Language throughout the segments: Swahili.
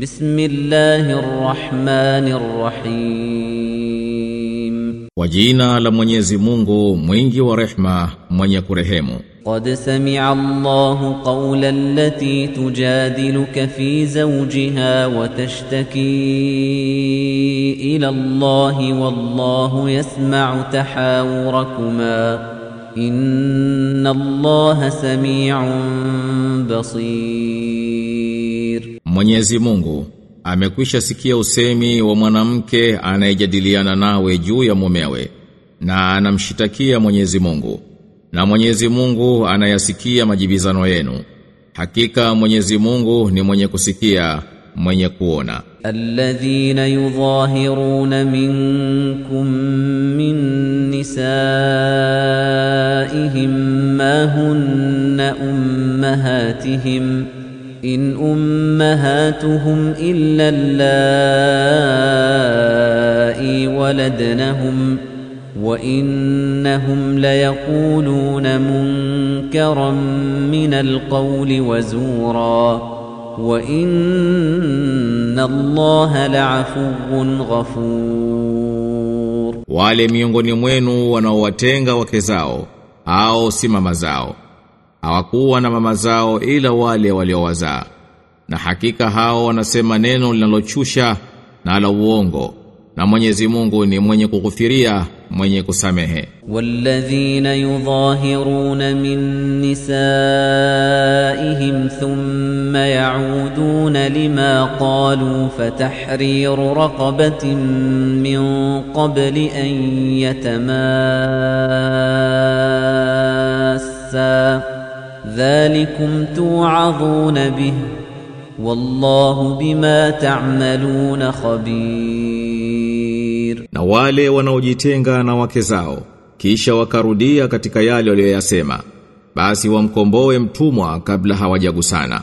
بسم الله الرحمن الرحيم. La Mwenyezi Mungu mwingi wa rehma mwenye kurehemu. قد سمع الله قول التي تجادلك في زوجها وتشتكي إلى الله والله يسمع تحاوركما. إن الله سميع بصير. Mwenyezi Mungu amekwisha sikia usemi wa mwanamke anayejadiliana nawe juu ya mumewe na anamshitakia Mwenyezi Mungu. Na Mwenyezi Mungu anayasikia majibizano yenu. Hakika Mwenyezi Mungu ni mwenye kusikia mwenye kuona. Alladhina yudhahiruna minkum min nisaihim ma hunna ummahatihim. إن أمهاتهم إلا اللائي ولدنهم وإنهم ليقولون منكرا من القول وزورا وإن الله لعفو غفور. Wale miongoni mwenu wanaowatenga au si mama zao. Hawakuwa na mama zao ila wale waliowazaa na hakika hao wanasema neno linalochusha na la uongo na Mwenyezi Mungu ni mwenye kughufiria mwenye kusamehe والذين يظاهرون من نسائهم ثم يعودون لما قالوا فتحرير رقبة من قبل أن يتماسا ذلكم توعظون به والله بما تعملون خبير na wale wanaojitenga na wake zao kisha wakarudia katika yale waliyosema basi wamkomboe mtumwa kabla hawajagusana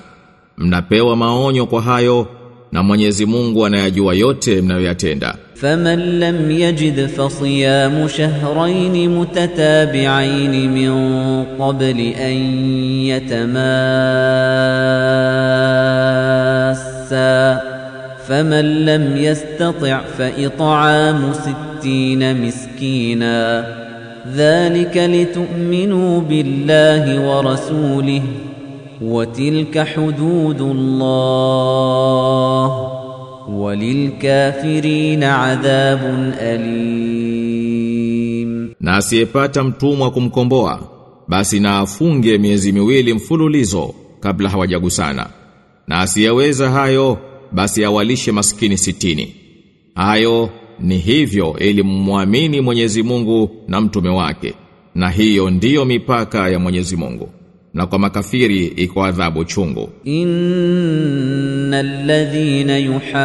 mnapewa maonyo kwa hayo na Mwenyezi Mungu anayajua yote mnayoyatenda فمن لم يجد فصيام شهرين متتابعين من قبل أن يتماسا فمن لم يستطع فإطعام ستين مسكينا ذلك لتؤمنوا بالله ورسوله وتلك حدود الله وللكافرين عذاب أليم na asiyepata mtumwa kumkomboa basi na afunge miezi miwili mfululizo kabla hawajagusana na asiyeweza hayo basi awalishe maskini sitini hayo ni hivyo ili mmwamini Mwenyezi Mungu na mtume wake na hiyo ndiyo mipaka ya Mwenyezi Mungu na kwa makafiri iko adhabu chungu innal ladhina yuhadduna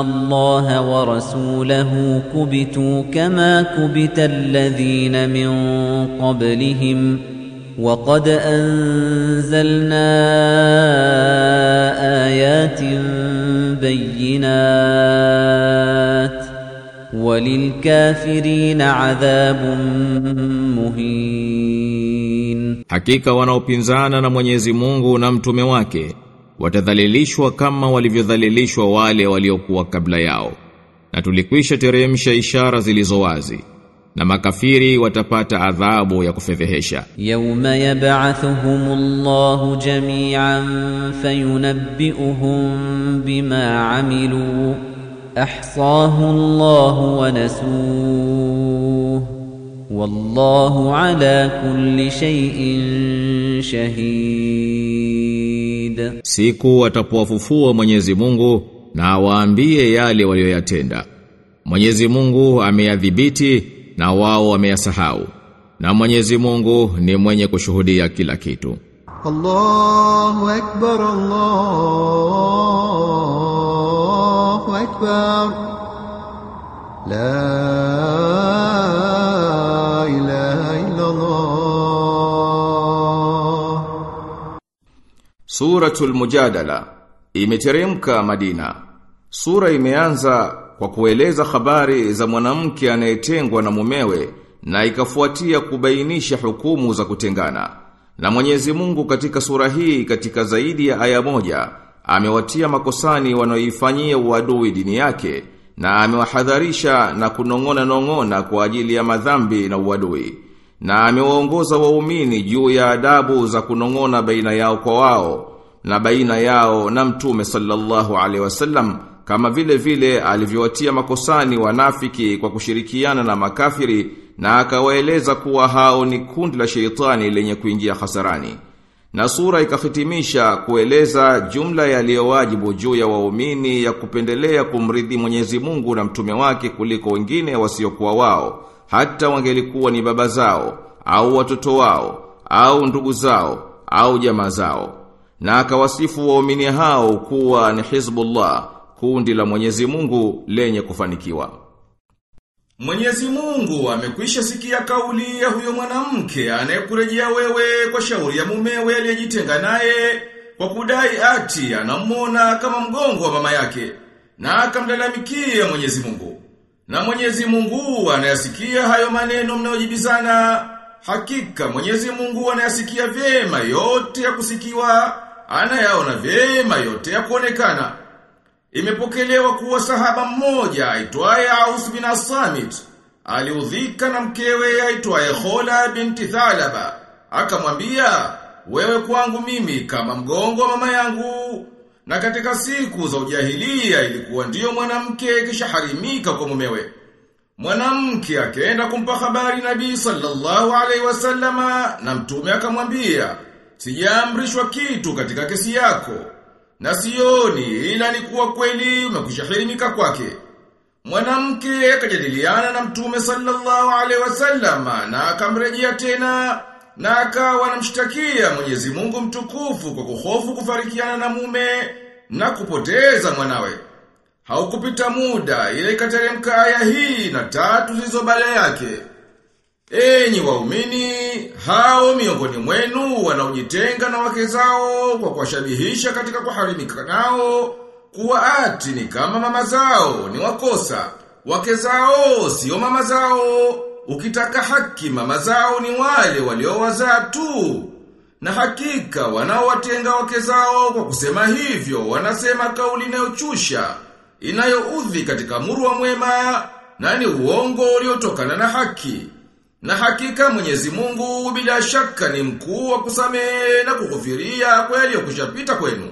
allaha wa rasulahu kubitu kama kubita alladhina min qablihim wa qad وقد أنزلنا آيات بينات kafirin adhabun Hakika wanaopinzana na Mwenyezi Mungu na mtume wake watadhalilishwa kama walivyodhalilishwa wale waliokuwa kabla yao. Na tulikwisha teremsha ishara zilizo wazi na makafiri watapata adhabu ya kufedhehesha. Yauma yab'athuhumullahu jami'an fayunabbi'uhum bima 'amilu ahsahu Allahu wa nasuhu والله على كل شيء شهيد Siku watapowafufua Mwenyezi Mungu na waambie yale walioyatenda. Mwenyezi Mungu ameyadhibiti na wao wameyasahau. Na Mwenyezi Mungu ni mwenye kushuhudia kila kitu. الله أكبر الله أكبر لا Suratul Mujadala imeteremka Madina. Sura imeanza kwa kueleza habari za mwanamke anayetengwa na mumewe na ikafuatia kubainisha hukumu za kutengana Na Mwenyezi Mungu katika sura hii katika zaidi ya aya moja amewatia makosani wanaoifanyia uadui dini yake na amewahadharisha na kunong'ona nong'ona kwa ajili ya madhambi na uadui na amewaongoza waumini juu ya adabu za kunong'ona baina yao kwa wao na baina yao na mtume sallallahu alaihi wasallam kama vile vile alivyowatia makosani wanafiki kwa kushirikiana na makafiri na akawaeleza kuwa hao ni kundi la sheitani lenye kuingia hasarani. Na sura ikahitimisha kueleza jumla yaliyowajibu juu ya waumini ya kupendelea kumridhi Mwenyezi Mungu na mtume wake kuliko wengine wasiokuwa wao, hata wangelikuwa ni baba zao au watoto wao au ndugu zao au jamaa zao. Na akawasifu waumini hao kuwa ni Hizbullah, kundi la Mwenyezi Mungu lenye kufanikiwa. Mwenyezi Mungu amekwisha sikia kauli ya huyo mwanamke anayekurejea wewe kwa shauri ya mumewe aliyejitenga naye kwa kudai ati anamuona kama mgongo wa mama yake na akamlalamikia Mwenyezi Mungu. Na Mwenyezi Mungu anayasikia hayo maneno mnayojibizana. Hakika Mwenyezi Mungu anayasikia vyema yote ya kusikiwa, anayaona vyema yote ya kuonekana. Imepokelewa kuwa sahaba mmoja aitwaye Aus bin As-Samit aliudhika na mkewe aitwaye Khola binti Thalaba. Akamwambia, "Wewe kwangu mimi kama mgongo wa mama yangu." Na katika siku za ujahilia ilikuwa ndiyo mwanamke kisha harimika kwa mumewe. Mwanamke akaenda kumpa habari Nabii sallallahu alaihi wasallama na mtume akamwambia, "Sijaamrishwa kitu katika kesi yako." Na sioni ila ni kuwa kweli umekwishahirimika kwake. Mwanamke akajadiliana na Mtume sallallahu alaihi wasallama na akamrejea tena na akawa anamshtakia Mwenyezi Mungu mtukufu kwa kuhofu kufarikiana na mume na kupoteza mwanawe. Haukupita muda ile ikateremka aya hii na tatu zilizo baada yake. Enyi waumini, hao miongoni mwenu wanaojitenga na wake zao kwa kuwashabihisha katika kuharimika nao, kuwa ati ni kama mama zao, ni wakosa. Wake zao sio mama zao, ukitaka haki mama zao ni wale waliowazaa tu. Na hakika wanaowatenga wake zao kwa kusema hivyo, wanasema kauli inayochusha, inayoudhi katika muru wa mwema, na ni uongo uliotokana na haki. Na hakika Mwenyezi Mungu bila shaka ni mkuu wa kusamehe na kukufiria kweli kushapita kwenu.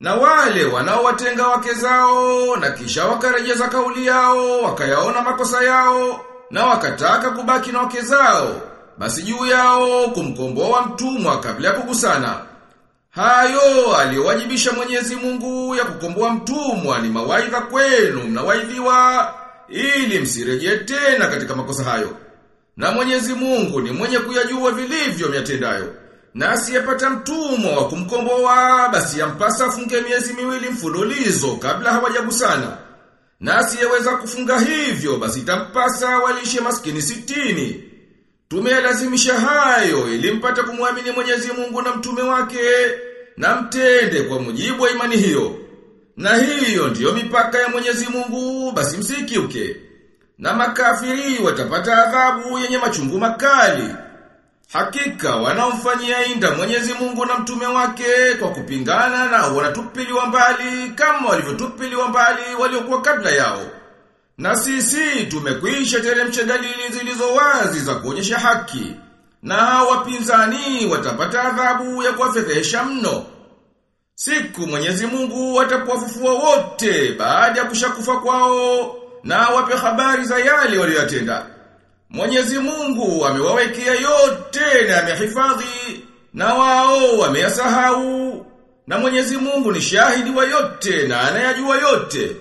Na wale wanaowatenga wake zao na kisha wakarejeza kauli yao, wakayaona makosa yao na wakataka kubaki na wake zao, basi juu yao kumkomboa mtumwa kabla ya kugusana. Hayo aliyowajibisha Mwenyezi Mungu ya kukomboa mtumwa ni mawaidha kwenu mnawaidhiwa ili msirejee tena katika makosa hayo. Na Mwenyezi Mungu ni mwenye kuyajua vilivyo myatendayo. Na asiyepata mtumwa wa kumkomboa basi yampasa afunge miezi miwili mfululizo kabla hawajagusana. Na asiyeweza kufunga hivyo basi tampasa walishe maskini sitini. Tumeyalazimisha hayo ili mpate kumwamini Mwenyezi Mungu na mtume wake na mtende kwa mujibu wa imani hiyo. Na hiyo ndiyo mipaka ya Mwenyezi Mungu basi msikiuke na makafiri watapata adhabu yenye machungu makali. Hakika wanaomfanyia inda Mwenyezi Mungu na mtume wake kwa kupingana na wanatupiliwa mbali kama walivyotupiliwa mbali waliokuwa kabla yao. Na sisi tumekwisha teremsha dalili zilizo wazi za kuonyesha haki. Na hao wapinzani watapata adhabu ya kuwafedhesha mno. Siku Mwenyezi Mungu atapowafufua wote baada ya kushakufa kwao na wape habari za yale waliyotenda. Mwenyezi Mungu amewawekea yote na amehifadhi na wao wameyasahau. Na Mwenyezi Mungu ni shahidi wa yote na anayajua yote.